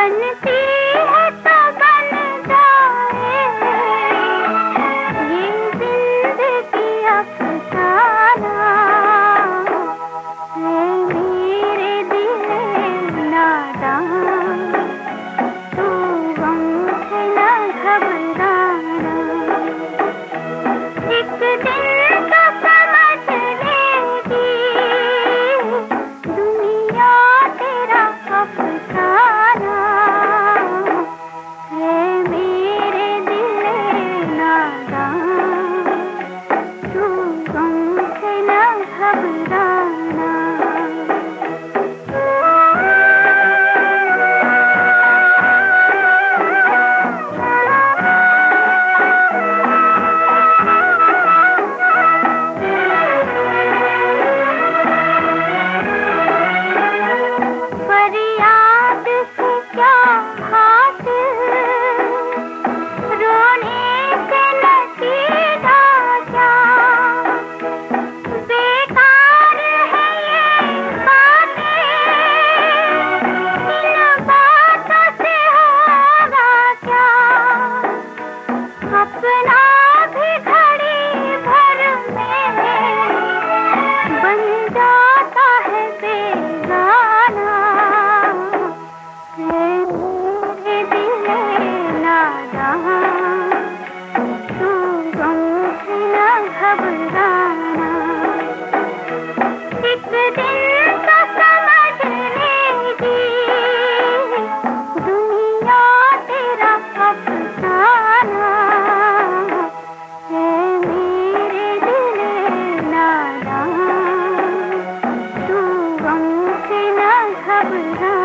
बनती Robin